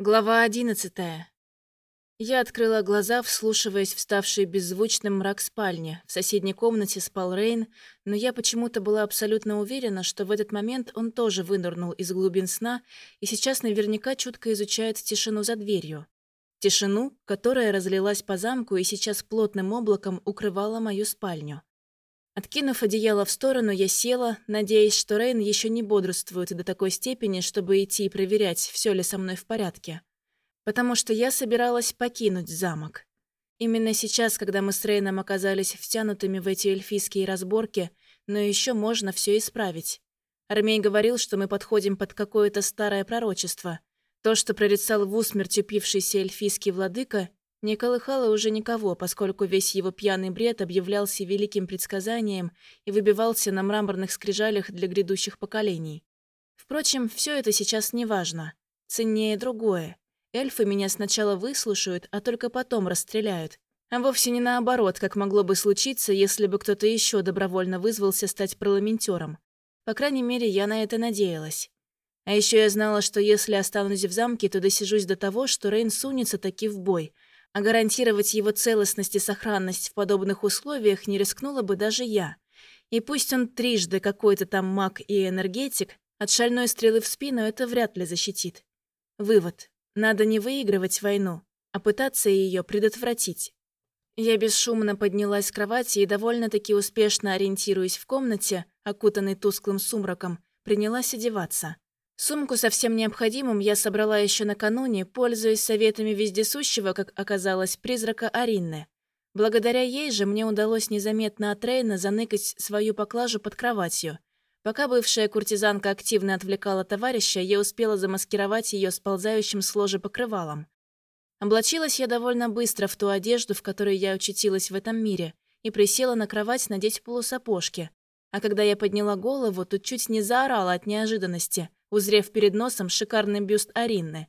Глава одиннадцатая. Я открыла глаза, вслушиваясь в ставший беззвучным мрак спальни. В соседней комнате спал Рейн, но я почему-то была абсолютно уверена, что в этот момент он тоже вынырнул из глубин сна и сейчас наверняка чутко изучает тишину за дверью. Тишину, которая разлилась по замку и сейчас плотным облаком укрывала мою спальню. Откинув одеяло в сторону, я села, надеясь, что Рейн еще не бодрствует до такой степени, чтобы идти и проверять, все ли со мной в порядке. Потому что я собиралась покинуть замок. Именно сейчас, когда мы с Рейном оказались втянутыми в эти эльфийские разборки, но еще можно все исправить. Армей говорил, что мы подходим под какое-то старое пророчество. То, что прорицал в усмерть упившийся эльфийский владыка, не колыхало уже никого, поскольку весь его пьяный бред объявлялся великим предсказанием и выбивался на мраморных скрижалях для грядущих поколений. Впрочем, все это сейчас не важно. Ценнее другое. Эльфы меня сначала выслушают, а только потом расстреляют. А вовсе не наоборот, как могло бы случиться, если бы кто-то еще добровольно вызвался стать парламентером. По крайней мере, я на это надеялась. А еще я знала, что если останусь в замке, то досижусь до того, что Рейн сунется таки в бой — а гарантировать его целостность и сохранность в подобных условиях не рискнула бы даже я. И пусть он трижды какой-то там маг и энергетик, от шальной стрелы в спину это вряд ли защитит. Вывод. Надо не выигрывать войну, а пытаться ее предотвратить. Я бесшумно поднялась с кровати и, довольно-таки успешно ориентируясь в комнате, окутанной тусклым сумраком, принялась одеваться. Сумку со всем необходимым я собрала еще накануне, пользуясь советами вездесущего, как оказалось, призрака Аринны. Благодаря ей же мне удалось незаметно от Рейна заныкать свою поклажу под кроватью. Пока бывшая куртизанка активно отвлекала товарища, я успела замаскировать ее сползающим с ложи покрывалом. Облачилась я довольно быстро в ту одежду, в которой я очутилась в этом мире, и присела на кровать надеть полусапожки. А когда я подняла голову, то чуть не заорала от неожиданности – узрев перед носом шикарный бюст Аринны.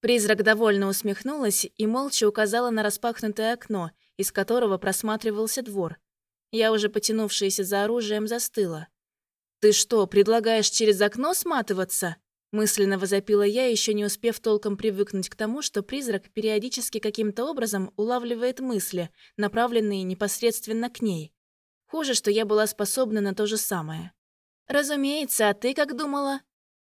Призрак довольно усмехнулась и молча указала на распахнутое окно, из которого просматривался двор. Я, уже потянувшаяся за оружием, застыла. «Ты что, предлагаешь через окно сматываться?» Мысленно возопила я, еще не успев толком привыкнуть к тому, что призрак периодически каким-то образом улавливает мысли, направленные непосредственно к ней. Хуже, что я была способна на то же самое. «Разумеется, а ты как думала?»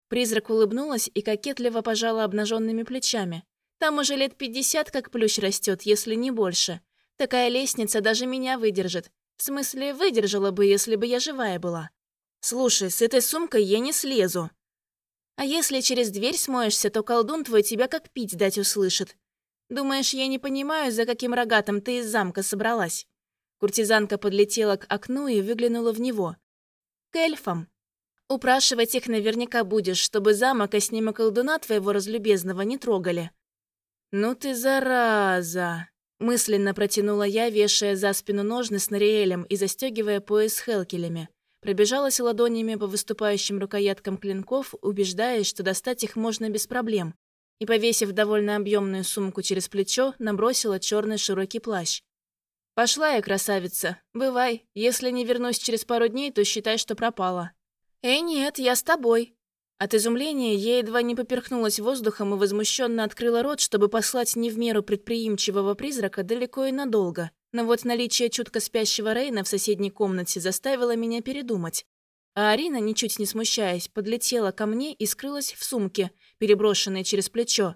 Призрак улыбнулась и кокетливо пожала обнаженными плечами. «Там уже лет пятьдесят как плющ растет, если не больше. Такая лестница даже меня выдержит. В смысле, выдержала бы, если бы я живая была. Слушай, с этой сумкой я не слезу. А если через дверь смоешься, то колдун твой тебя как пить дать услышит. Думаешь, я не понимаю, за каким рогатом ты из замка собралась?» Куртизанка подлетела к окну и выглянула в него. «К эльфам. Упрашивать их наверняка будешь, чтобы замок и снимок колдуна твоего разлюбезного не трогали». «Ну ты зараза!» Мысленно протянула я, вешая за спину ножны с Нариэлем и застегивая пояс с хелкелями. Пробежалась ладонями по выступающим рукояткам клинков, убеждаясь, что достать их можно без проблем. И, повесив довольно объемную сумку через плечо, набросила черный широкий плащ. «Пошла я, красавица. Бывай. Если не вернусь через пару дней, то считай, что пропала». «Эй, нет, я с тобой». От изумления я едва не поперхнулась воздухом и возмущенно открыла рот, чтобы послать не в меру предприимчивого призрака далеко и надолго. Но вот наличие чутко спящего Рейна в соседней комнате заставило меня передумать. А Арина, ничуть не смущаясь, подлетела ко мне и скрылась в сумке, переброшенной через плечо.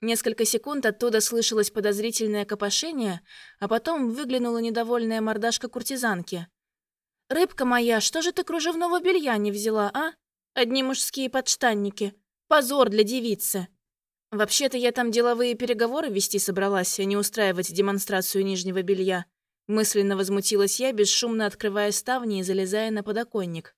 Несколько секунд оттуда слышалось подозрительное копошение, а потом выглянула недовольная мордашка куртизанки. «Рыбка моя, что же ты кружевного белья не взяла, а? Одни мужские подштанники. Позор для девицы». «Вообще-то я там деловые переговоры вести собралась, а не устраивать демонстрацию нижнего белья». Мысленно возмутилась я, бесшумно открывая ставни и залезая на подоконник.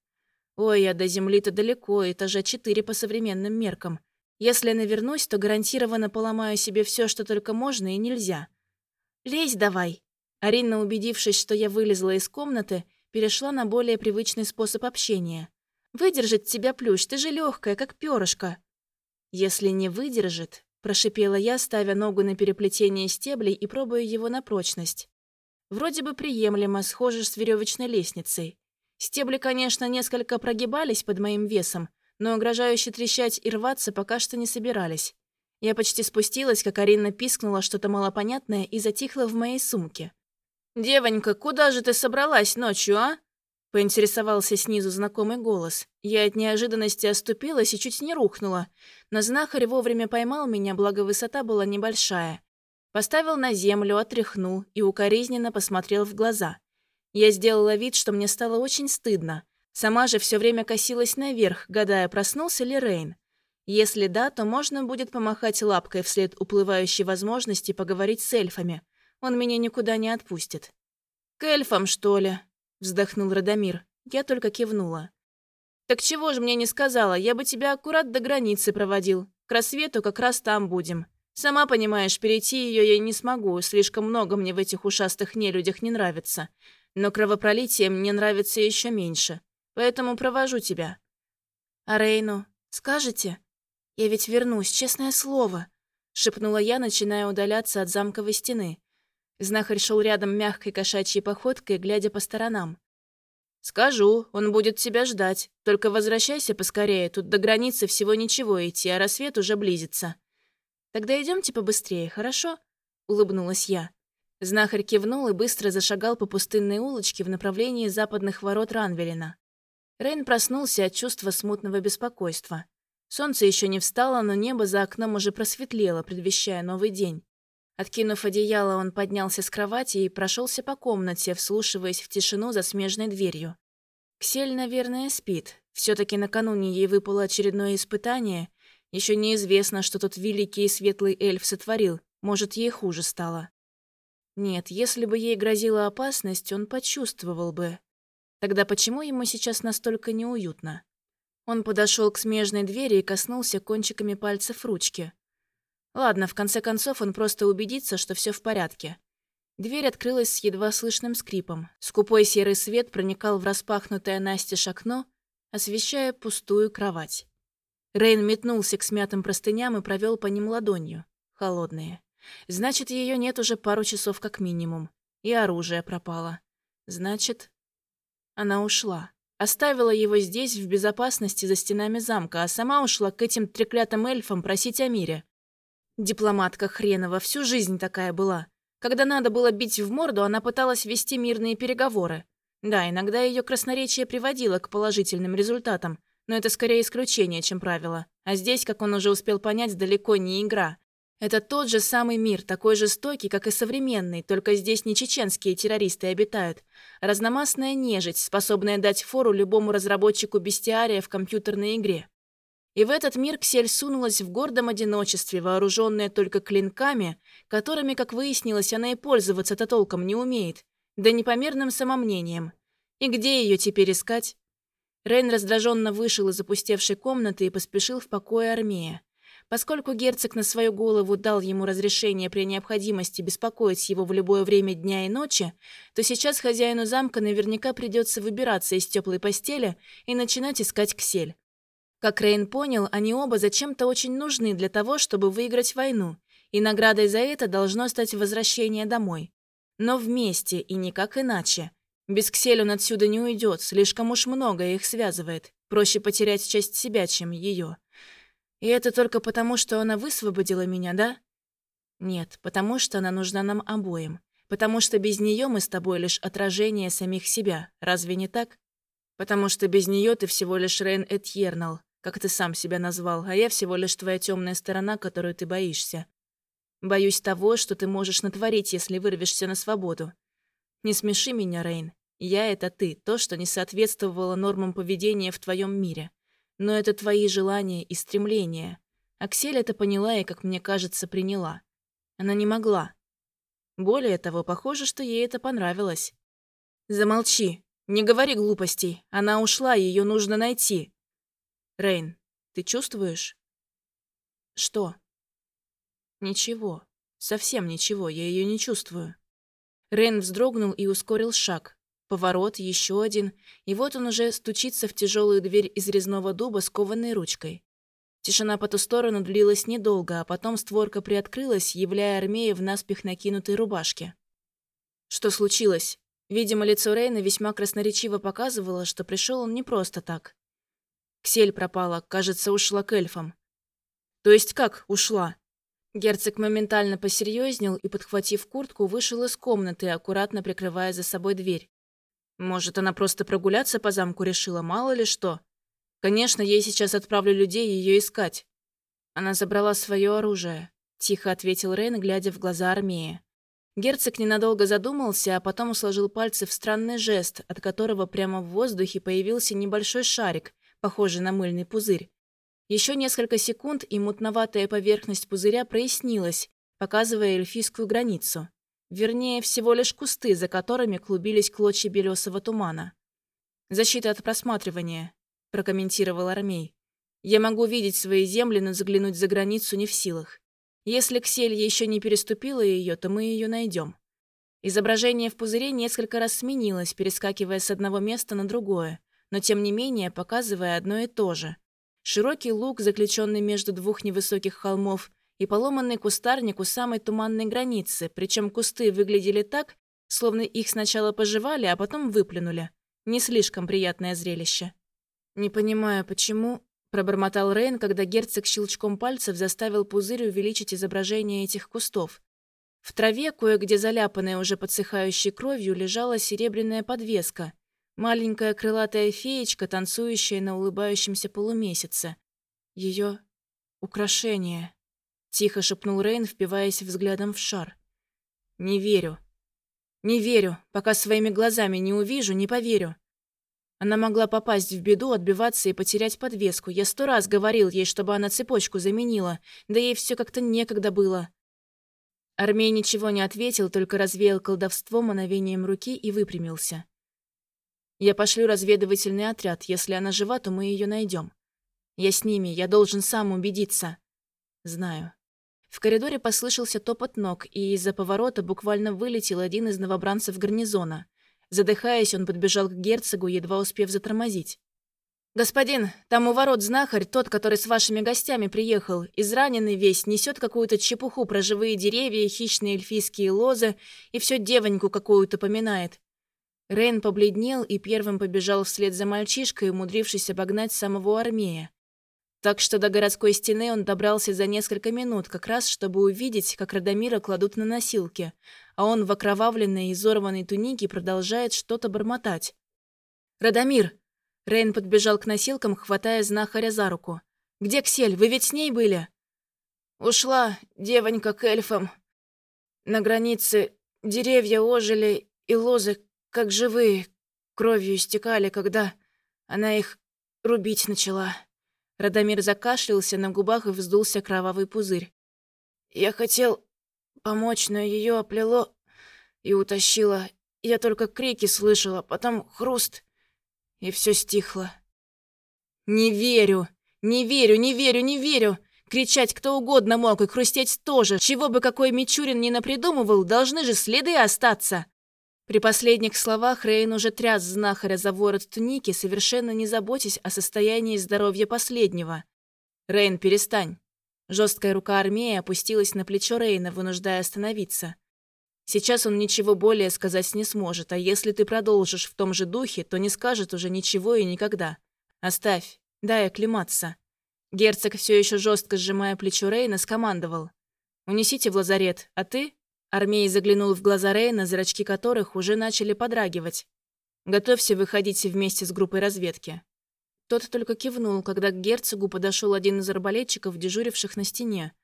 «Ой, я до земли-то далеко, этажа четыре по современным меркам. Если навернусь, то гарантированно поломаю себе все, что только можно и нельзя». «Лезь давай». Арина, убедившись, что я вылезла из комнаты, перешла на более привычный способ общения. «Выдержит тебя плющ, ты же легкая, как перышко». «Если не выдержит», – прошипела я, ставя ногу на переплетение стеблей и пробуя его на прочность. Вроде бы приемлемо, схоже с веревочной лестницей. Стебли, конечно, несколько прогибались под моим весом, но угрожающе трещать и рваться пока что не собирались. Я почти спустилась, как Арина пискнула что-то малопонятное и затихла в моей сумке. «Девонька, куда же ты собралась ночью, а?» Поинтересовался снизу знакомый голос. Я от неожиданности оступилась и чуть не рухнула. Но знахарь вовремя поймал меня, благо высота была небольшая. Поставил на землю, отряхнул и укоризненно посмотрел в глаза. Я сделала вид, что мне стало очень стыдно. Сама же все время косилась наверх, гадая, проснулся ли Рейн. Если да, то можно будет помахать лапкой вслед уплывающей возможности поговорить с эльфами. Он меня никуда не отпустит. «К эльфам, что ли?» – вздохнул Радомир. Я только кивнула. «Так чего же мне не сказала? Я бы тебя аккурат до границы проводил. К рассвету как раз там будем. Сама понимаешь, перейти ее я не смогу, слишком много мне в этих ушастых нелюдях не нравится. Но кровопролитие мне нравится еще меньше. Поэтому провожу тебя». «А Рейну скажете?» «Я ведь вернусь, честное слово», — шепнула я, начиная удаляться от замковой стены. Знахарь шел рядом мягкой кошачьей походкой, глядя по сторонам. «Скажу, он будет тебя ждать. Только возвращайся поскорее, тут до границы всего ничего идти, а рассвет уже близится». «Тогда идемте побыстрее, хорошо?» — улыбнулась я. Знахарь кивнул и быстро зашагал по пустынной улочке в направлении западных ворот Ранвелина. Рейн проснулся от чувства смутного беспокойства. Солнце еще не встало, но небо за окном уже просветлело, предвещая новый день. Откинув одеяло, он поднялся с кровати и прошелся по комнате, вслушиваясь в тишину за смежной дверью. Ксель, наверное, спит. все таки накануне ей выпало очередное испытание. Еще неизвестно, что тот великий и светлый эльф сотворил. Может, ей хуже стало. Нет, если бы ей грозила опасность, он почувствовал бы. Тогда почему ему сейчас настолько неуютно? Он подошел к смежной двери и коснулся кончиками пальцев ручки. Ладно, в конце концов он просто убедится, что все в порядке. Дверь открылась с едва слышным скрипом. Скупой серый свет проникал в распахнутое настежь окно, освещая пустую кровать. Рейн метнулся к смятым простыням и провел по ним ладонью. Холодные. Значит, ее нет уже пару часов как минимум. И оружие пропало. Значит, она ушла. Оставила его здесь, в безопасности, за стенами замка, а сама ушла к этим треклятым эльфам просить о мире. Дипломатка хренова, всю жизнь такая была. Когда надо было бить в морду, она пыталась вести мирные переговоры. Да, иногда ее красноречие приводило к положительным результатам, но это скорее исключение, чем правило. А здесь, как он уже успел понять, далеко не игра. Это тот же самый мир, такой жестокий, как и современный, только здесь не чеченские террористы обитают, разномастная нежить, способная дать фору любому разработчику бестиария в компьютерной игре. И в этот мир Ксель сунулась в гордом одиночестве, вооруженная только клинками, которыми, как выяснилось, она и пользоваться-то толком не умеет, да непомерным самомнением. И где ее теперь искать? Рейн раздраженно вышел из опустевшей комнаты и поспешил в покое Армея. Поскольку герцог на свою голову дал ему разрешение при необходимости беспокоить его в любое время дня и ночи, то сейчас хозяину замка наверняка придется выбираться из теплой постели и начинать искать ксель. Как Рейн понял, они оба зачем-то очень нужны для того, чтобы выиграть войну, и наградой за это должно стать возвращение домой. Но вместе и никак иначе. Без Ксель он отсюда не уйдет, слишком уж многое их связывает. Проще потерять часть себя, чем ее. И это только потому, что она высвободила меня, да? Нет, потому что она нужна нам обоим. Потому что без нее мы с тобой лишь отражение самих себя. Разве не так? Потому что без нее ты всего лишь Рейн Этьернал, как ты сам себя назвал, а я всего лишь твоя темная сторона, которую ты боишься. Боюсь того, что ты можешь натворить, если вырвешься на свободу. Не смеши меня, Рейн. Я — это ты, то, что не соответствовало нормам поведения в твоем мире. Но это твои желания и стремления. Аксель это поняла и, как мне кажется, приняла. Она не могла. Более того, похоже, что ей это понравилось. Замолчи. Не говори глупостей. Она ушла, ее нужно найти. Рейн, ты чувствуешь? Что? Ничего. Совсем ничего, я ее не чувствую. Рейн вздрогнул и ускорил шаг. Поворот, еще один, и вот он уже стучится в тяжелую дверь из резного дуба с кованой ручкой. Тишина по ту сторону длилась недолго, а потом створка приоткрылась, являя армею в наспех накинутой рубашке. Что случилось? Видимо, лицо Рейна весьма красноречиво показывало, что пришел он не просто так. Ксель пропала, кажется, ушла к эльфам. То есть как ушла? Герцог моментально посерьезнел и, подхватив куртку, вышел из комнаты, аккуратно прикрывая за собой дверь. Может, она просто прогуляться по замку решила, мало ли что. Конечно, ей сейчас отправлю людей ее искать. Она забрала свое оружие, тихо ответил Рейн, глядя в глаза армии. Герцог ненадолго задумался, а потом сложил пальцы в странный жест, от которого прямо в воздухе появился небольшой шарик, похожий на мыльный пузырь. Еще несколько секунд, и мутноватая поверхность пузыря прояснилась, показывая эльфийскую границу. Вернее, всего лишь кусты, за которыми клубились клочья белесого тумана. «Защита от просматривания», – прокомментировал Армей. «Я могу видеть свои земли, но заглянуть за границу не в силах. Если Кселья еще не переступила ее, то мы ее найдем». Изображение в пузыре несколько раз сменилось, перескакивая с одного места на другое, но тем не менее показывая одно и то же – Широкий луг, заключенный между двух невысоких холмов, и поломанный кустарник у самой туманной границы, причем кусты выглядели так, словно их сначала пожевали, а потом выплюнули. Не слишком приятное зрелище. «Не понимаю, почему...» – пробормотал Рейн, когда герцог щелчком пальцев заставил пузырь увеличить изображение этих кустов. В траве, кое-где заляпанная уже подсыхающей кровью, лежала серебряная подвеска, Маленькая крылатая феечка, танцующая на улыбающемся полумесяце. Ее украшение. Тихо шепнул Рейн, впиваясь взглядом в шар. Не верю. Не верю. Пока своими глазами не увижу, не поверю. Она могла попасть в беду, отбиваться и потерять подвеску. Я сто раз говорил ей, чтобы она цепочку заменила, да ей все как-то некогда было. Армей ничего не ответил, только развеял колдовство мановением руки и выпрямился. Я пошлю разведывательный отряд. Если она жива, то мы ее найдем. Я с ними, я должен сам убедиться. Знаю. В коридоре послышался топот ног, и из-за поворота буквально вылетел один из новобранцев гарнизона. Задыхаясь, он подбежал к герцогу, едва успев затормозить. «Господин, там у ворот знахарь, тот, который с вашими гостями приехал, израненный весь, несет какую-то чепуху про живые деревья, хищные эльфийские лозы и все девоньку какую-то поминает. Рейн побледнел и первым побежал вслед за мальчишкой, умудрившись обогнать самого армея. Так что до городской стены он добрался за несколько минут, как раз чтобы увидеть, как Радомира кладут на носилки, а он в окровавленной и изорванной тунике продолжает что-то бормотать. «Радомир!» Рейн подбежал к носилкам, хватая знахаря за руку. «Где Ксель? Вы ведь с ней были?» «Ушла девонька к эльфам. На границе деревья ожили и лозы как живые, кровью истекали, когда она их рубить начала. Радомир закашлялся, на губах и вздулся кровавый пузырь. Я хотел помочь, но ее оплело и утащило. Я только крики слышала, потом хруст, и все стихло. «Не верю! Не верю, не верю, не верю!» Кричать кто угодно мог и хрустеть тоже. Чего бы какой Мичурин ни напридумывал, должны же следы остаться. При последних словах Рейн уже тряс знахаря за ворот туники, совершенно не заботясь о состоянии здоровья последнего. «Рейн, перестань!» Жесткая рука армии опустилась на плечо Рейна, вынуждая остановиться. «Сейчас он ничего более сказать не сможет, а если ты продолжишь в том же духе, то не скажет уже ничего и никогда. Оставь, дай оклематься». Герцог, все еще жестко сжимая плечо Рейна, скомандовал. «Унесите в лазарет, а ты Армей заглянул в глаза Рейна, зрачки которых уже начали подрагивать. «Готовься выходить вместе с группой разведки». Тот только кивнул, когда к герцогу подошел один из арбалетчиков, дежуривших на стене.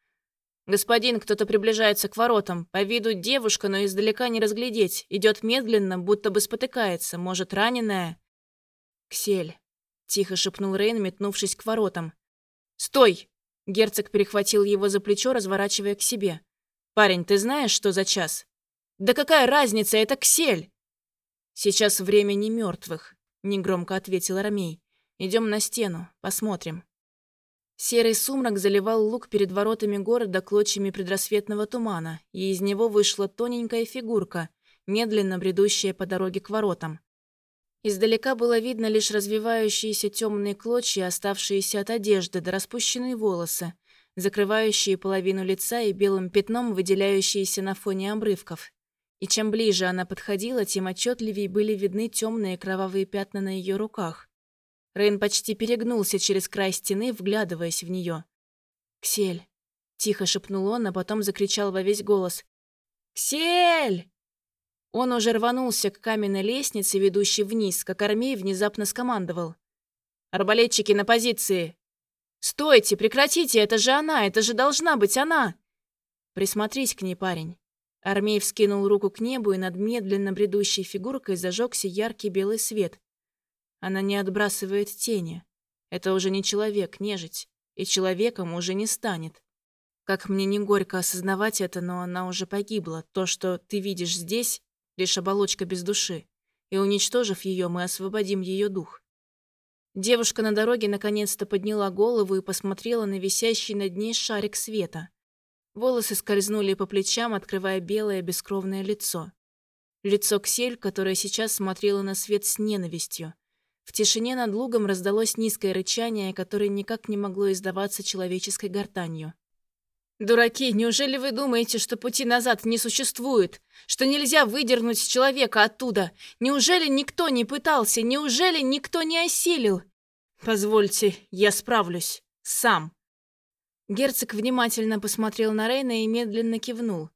«Господин, кто-то приближается к воротам. По виду девушка, но издалека не разглядеть. Идет медленно, будто бы спотыкается. Может, раненая?» «Ксель», — тихо шепнул Рейн, метнувшись к воротам. «Стой!» Герцог перехватил его за плечо, разворачивая к себе. «Парень, ты знаешь, что за час?» «Да какая разница, это Ксель!» «Сейчас время не мертвых», — негромко ответил Ромей. «Идем на стену, посмотрим». Серый сумрак заливал луг перед воротами города клочьями предрассветного тумана, и из него вышла тоненькая фигурка, медленно бредущая по дороге к воротам. Издалека было видно лишь развивающиеся темные клочья, оставшиеся от одежды, да распущенные волосы, закрывающие половину лица и белым пятном выделяющиеся на фоне обрывков. И чем ближе она подходила, тем отчетливее были видны темные кровавые пятна на ее руках. Рейн почти перегнулся через край стены, вглядываясь в нее. «Ксель», Тихо шепнул он, а потом закричал во весь голос. «Ксель!» Он уже рванулся к каменной лестнице, ведущей вниз, как армей внезапно скомандовал. «Арбалетчики на позиции!» «Стойте! Прекратите! Это же она! Это же должна быть она!» «Присмотрись к ней, парень!» Армей вскинул руку к небу, и над медленно бредущей фигуркой зажегся яркий белый свет. Она не отбрасывает тени. Это уже не человек, нежить. И человеком уже не станет. Как мне не горько осознавать это, но она уже погибла. То, что ты видишь здесь, лишь оболочка без души. И уничтожив ее, мы освободим ее дух. Девушка на дороге наконец-то подняла голову и посмотрела на висящий над ней шарик света. Волосы скользнули по плечам, открывая белое бескровное лицо. Лицо Ксель, которое сейчас смотрело на свет с ненавистью. В тишине над лугом раздалось низкое рычание, которое никак не могло издаваться человеческой гортанью. «Дураки, неужели вы думаете, что пути назад не существует? Что нельзя выдернуть человека оттуда? Неужели никто не пытался? Неужели никто не осилил? Позвольте, я справлюсь. Сам». Герцог внимательно посмотрел на Рейна и медленно кивнул.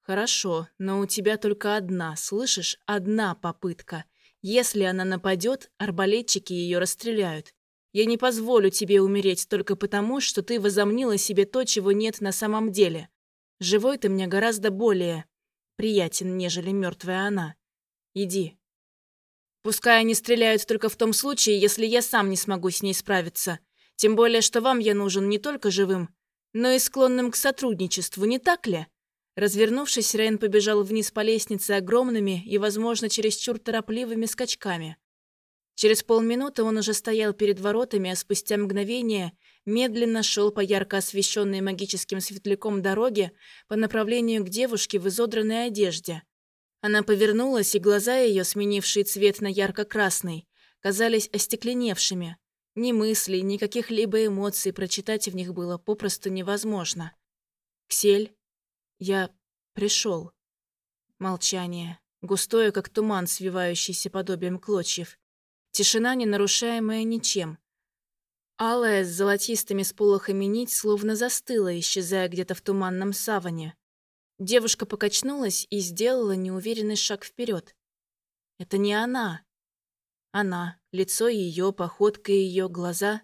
«Хорошо, но у тебя только одна, слышишь? Одна попытка. Если она нападет, арбалетчики ее расстреляют. Я не позволю тебе умереть только потому, что ты возомнила себе то, чего нет на самом деле. Живой ты мне гораздо более приятен, нежели мертвая она. Иди. Пускай они стреляют только в том случае, если я сам не смогу с ней справиться. Тем более, что вам я нужен не только живым, но и склонным к сотрудничеству, не так ли? Развернувшись, Рейн побежал вниз по лестнице огромными и, возможно, чересчур торопливыми скачками. Через полминуты он уже стоял перед воротами, а спустя мгновение медленно шел по ярко освещенной магическим светляком дороге по направлению к девушке в изодранной одежде. Она повернулась, и глаза ее, сменившие цвет на ярко-красный, казались остекленевшими. Ни мыслей, ни каких-либо эмоций прочитать в них было попросту невозможно. «Ксель, я пришел». Молчание, густое, как туман, свивающийся подобием клочьев. Тишина, не нарушаемая ничем. Алая с золотистыми сполохами нить словно застыла, исчезая где-то в туманном саване. Девушка покачнулась и сделала неуверенный шаг вперед. Это не она. Она, лицо ее, походка ее, глаза.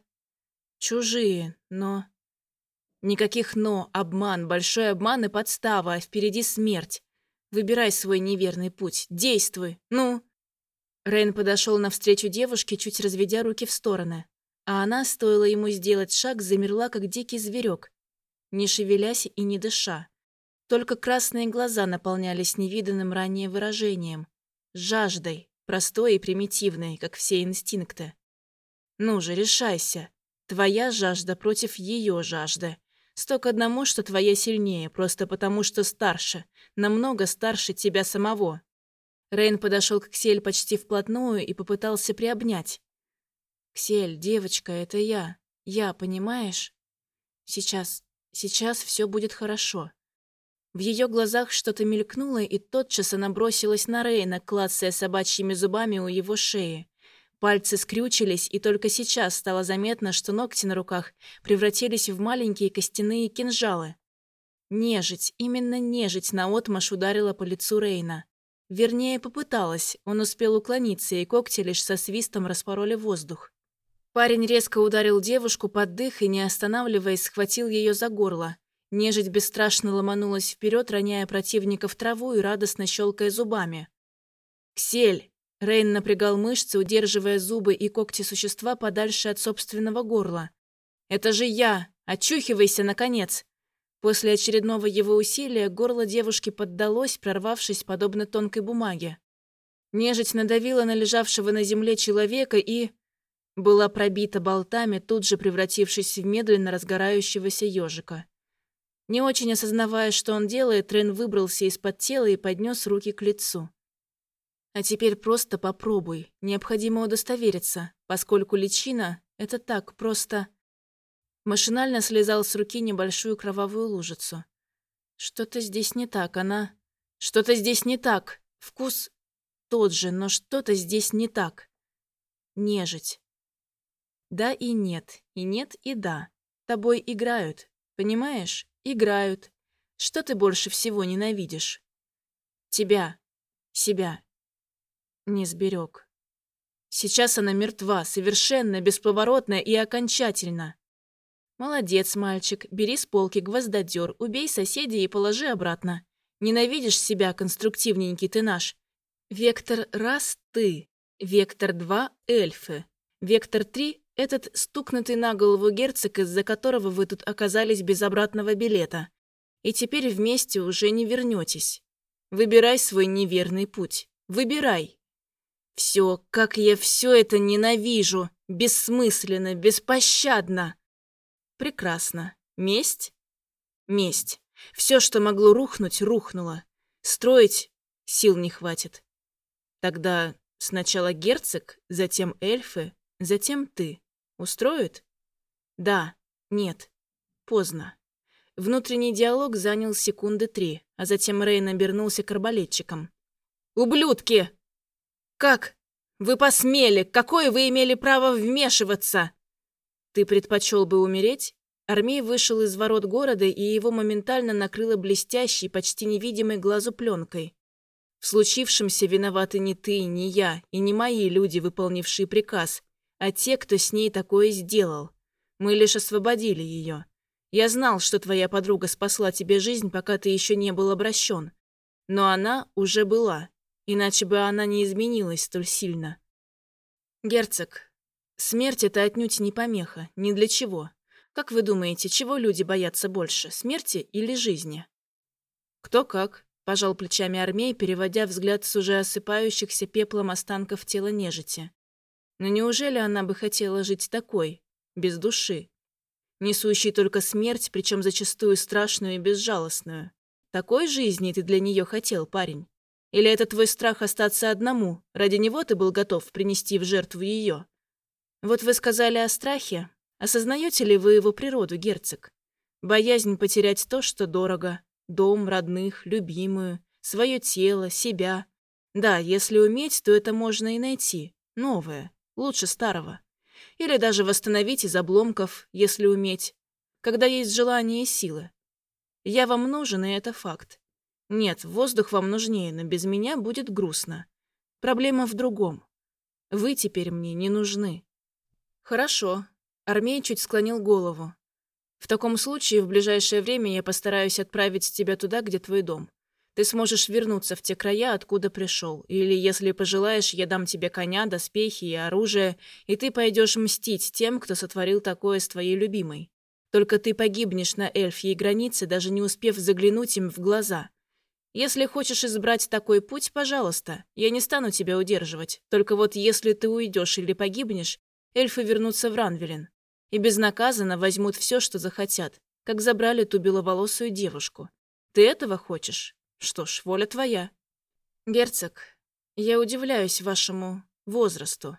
Чужие, но... Никаких «но», обман, большой обман и подстава, а впереди смерть. Выбирай свой неверный путь, действуй, ну... Рейн подошел навстречу девушке, чуть разведя руки в стороны. А она, стоило ему сделать шаг, замерла, как дикий зверек, не шевелясь и не дыша. Только красные глаза наполнялись невиданным ранее выражением. Жаждой, простой и примитивной, как все инстинкты. Ну же, решайся. Твоя жажда против ее жажды. Сто к одному, что твоя сильнее, просто потому что старше, намного старше тебя самого. Рейн подошел к Ксель почти вплотную и попытался приобнять. «Ксель, девочка, это я. Я, понимаешь? Сейчас, сейчас все будет хорошо». В ее глазах что-то мелькнуло, и тотчас она бросилась на Рейна, клацая собачьими зубами у его шеи. Пальцы скрючились, и только сейчас стало заметно, что ногти на руках превратились в маленькие костяные кинжалы. Нежить, именно нежить наотмашь ударила по лицу Рейна. Вернее, попыталась. Он успел уклониться, и когти лишь со свистом распороли воздух. Парень резко ударил девушку под дых и, не останавливаясь, схватил ее за горло. Нежить бесстрашно ломанулась вперед, роняя противника в траву и радостно щелкая зубами. «Ксель!» Рейн напрягал мышцы, удерживая зубы и когти существа подальше от собственного горла. «Это же я! Очухивайся, наконец!» После очередного его усилия горло девушки поддалось, прорвавшись подобно тонкой бумаге. Нежить надавила на лежавшего на земле человека и... была пробита болтами, тут же превратившись в медленно разгорающегося ежика. Не очень осознавая, что он делает, Рен выбрался из-под тела и поднес руки к лицу. А теперь просто попробуй. Необходимо удостовериться, поскольку личина — это так, просто... Машинально слезал с руки небольшую кровавую лужицу. Что-то здесь не так, она... Что-то здесь не так. Вкус тот же, но что-то здесь не так. Нежить. Да и нет, и нет, и да. Тобой играют. Понимаешь? Играют. Что ты больше всего ненавидишь? Тебя. Себя. Не сберег. Сейчас она мертва, совершенно, бесповоротно и окончательно. Молодец, мальчик. Бери с полки гвоздодер, убей соседей и положи обратно. Ненавидишь себя, конструктивненький ты наш. Вектор раз – ты. Вектор два – эльфы. Вектор три – этот стукнутый на голову герцог, из-за которого вы тут оказались без обратного билета. И теперь вместе уже не вернетесь. Выбирай свой неверный путь. Выбирай. Все, как я все это ненавижу. Бессмысленно, беспощадно. Прекрасно. Месть? Месть. Все, что могло рухнуть, рухнуло. Строить сил не хватит. Тогда сначала герцог, затем эльфы, затем ты. Устроит? Да. Нет. Поздно. Внутренний диалог занял секунды три, а затем Рейн обернулся к арбалетчикам. «Ублюдки! Как? Вы посмели! Какое вы имели право вмешиваться?» «Ты предпочел бы умереть?» Армей вышел из ворот города, и его моментально накрыло блестящей, почти невидимой глазу пленкой. В случившемся виноваты не ты, не я и не мои люди, выполнившие приказ, а те, кто с ней такое сделал. Мы лишь освободили ее. Я знал, что твоя подруга спасла тебе жизнь, пока ты еще не был обращен. Но она уже была, иначе бы она не изменилась столь сильно. Герцог, Смерть — это отнюдь не помеха, ни для чего. Как вы думаете, чего люди боятся больше, смерти или жизни? Кто как, пожал плечами армей, переводя взгляд с уже осыпающихся пеплом останков тела нежити. Но неужели она бы хотела жить такой, без души? Несущей только смерть, причем зачастую страшную и безжалостную. Такой жизни ты для нее хотел, парень? Или это твой страх остаться одному? Ради него ты был готов принести в жертву ее? Вот вы сказали о страхе. Осознаете ли вы его природу, герцог? Боязнь потерять то, что дорого. Дом, родных, любимую, свое тело, себя. Да, если уметь, то это можно и найти. Новое. Лучше старого. Или даже восстановить из обломков, если уметь. Когда есть желание и силы. Я вам нужен, и это факт. Нет, воздух вам нужнее, но без меня будет грустно. Проблема в другом. Вы теперь мне не нужны. «Хорошо». Армей чуть склонил голову. «В таком случае в ближайшее время я постараюсь отправить тебя туда, где твой дом. Ты сможешь вернуться в те края, откуда пришел. Или, если пожелаешь, я дам тебе коня, доспехи и оружие, и ты пойдешь мстить тем, кто сотворил такое с твоей любимой. Только ты погибнешь на эльфьей границе, даже не успев заглянуть им в глаза. Если хочешь избрать такой путь, пожалуйста, я не стану тебя удерживать. Только вот если ты уйдешь или погибнешь, эльфы вернутся в Ранвелин и безнаказанно возьмут все, что захотят, как забрали ту беловолосую девушку. Ты этого хочешь? Что ж, воля твоя. Герцог, я удивляюсь вашему возрасту.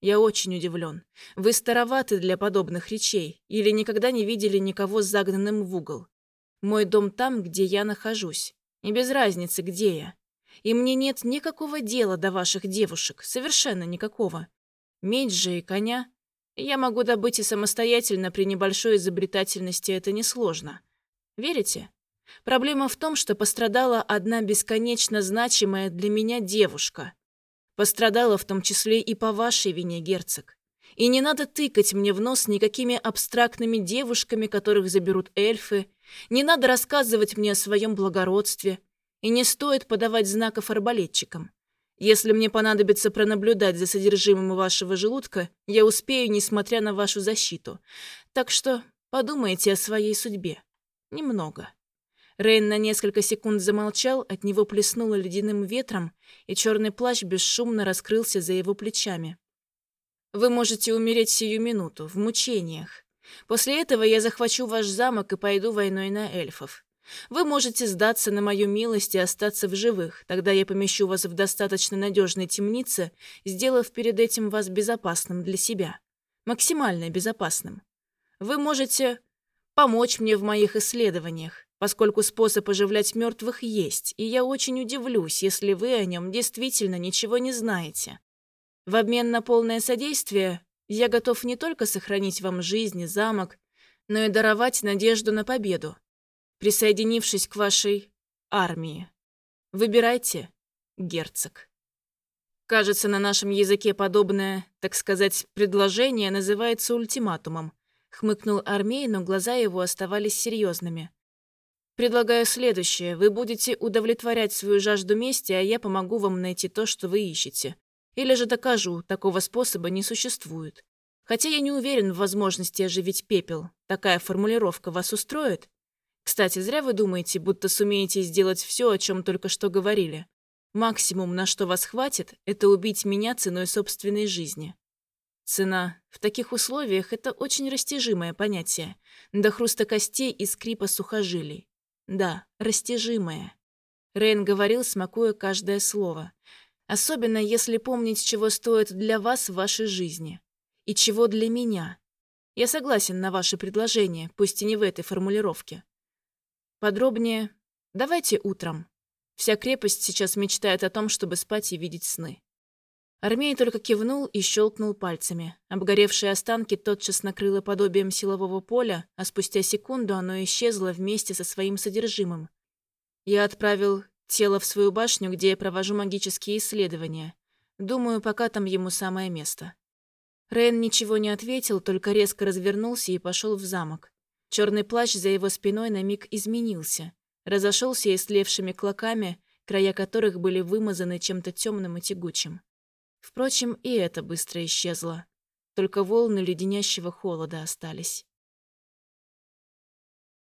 Я очень удивлен. Вы староваты для подобных речей или никогда не видели никого загнанным в угол. Мой дом там, где я нахожусь. И без разницы, где я. И мне нет никакого дела до ваших девушек, совершенно никакого. Меч же и коня я могу добыть и самостоятельно при небольшой изобретательности это несложно. Верите? Проблема в том, что пострадала одна бесконечно значимая для меня девушка. Пострадала в том числе и по вашей вине, герцог. И не надо тыкать мне в нос никакими абстрактными девушками, которых заберут эльфы. Не надо рассказывать мне о своем благородстве. И не стоит подавать знаков арбалетчикам. Если мне понадобится пронаблюдать за содержимым вашего желудка, я успею, несмотря на вашу защиту. Так что подумайте о своей судьбе. Немного». Рейн на несколько секунд замолчал, от него плеснуло ледяным ветром, и черный плащ бесшумно раскрылся за его плечами. «Вы можете умереть сию минуту, в мучениях. После этого я захвачу ваш замок и пойду войной на эльфов. Вы можете сдаться на мою милость и остаться в живых. Тогда я помещу вас в достаточно надежной темнице, сделав перед этим вас безопасным для себя. Максимально безопасным. Вы можете помочь мне в моих исследованиях, поскольку способ оживлять мертвых есть, и я очень удивлюсь, если вы о нем действительно ничего не знаете. В обмен на полное содействие я готов не только сохранить вам жизнь и замок, но и даровать надежду на победу, присоединившись к вашей армии. Выбирайте, герцог. Кажется, на нашем языке подобное, так сказать, предложение называется ультиматумом. Хмыкнул Армей, но глаза его оставались серьезными. Предлагаю следующее. Вы будете удовлетворять свою жажду мести, а я помогу вам найти то, что вы ищете. Или же докажу, такого способа не существует. Хотя я не уверен в возможности оживить пепел. Такая формулировка вас устроит? Кстати, зря вы думаете, будто сумеете сделать все, о чем только что говорили. Максимум, на что вас хватит, это убить меня ценой собственной жизни. Цена в таких условиях – это очень растяжимое понятие. До хруста костей и скрипа сухожилий. Да, растяжимое. Рейн говорил, смакуя каждое слово. Особенно если помнить, чего стоит для вас в вашей жизни. И чего для меня. Я согласен на ваше предложение, пусть и не в этой формулировке. Подробнее давайте утром. Вся крепость сейчас мечтает о том, чтобы спать и видеть сны. Армей только кивнул и щелкнул пальцами. Обгоревшие останки тотчас накрыло подобием силового поля, а спустя секунду оно исчезло вместе со своим содержимым. Я отправил тело в свою башню, где я провожу магические исследования. Думаю, пока там ему самое место. Рейн ничего не ответил, только резко развернулся и пошел в замок. Черный плащ за его спиной на миг изменился, разошелся истлевшими клоками, края которых были вымазаны чем-то темным и тягучим. Впрочем, и это быстро исчезло. Только волны леденящего холода остались.